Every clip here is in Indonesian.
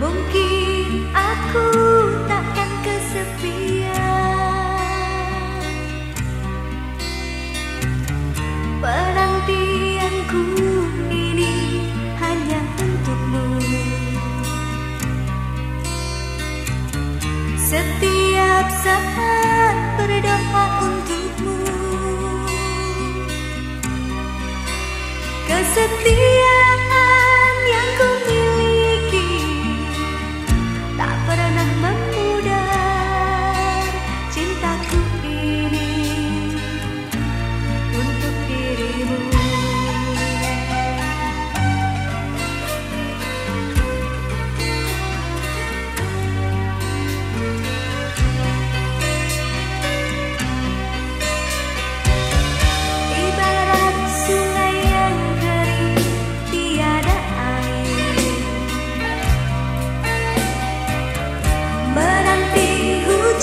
Mungkin aku takkan kesepian. Penantianku ini hanya untukmu. Setiap saat berdoa untuk. setia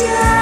yeah.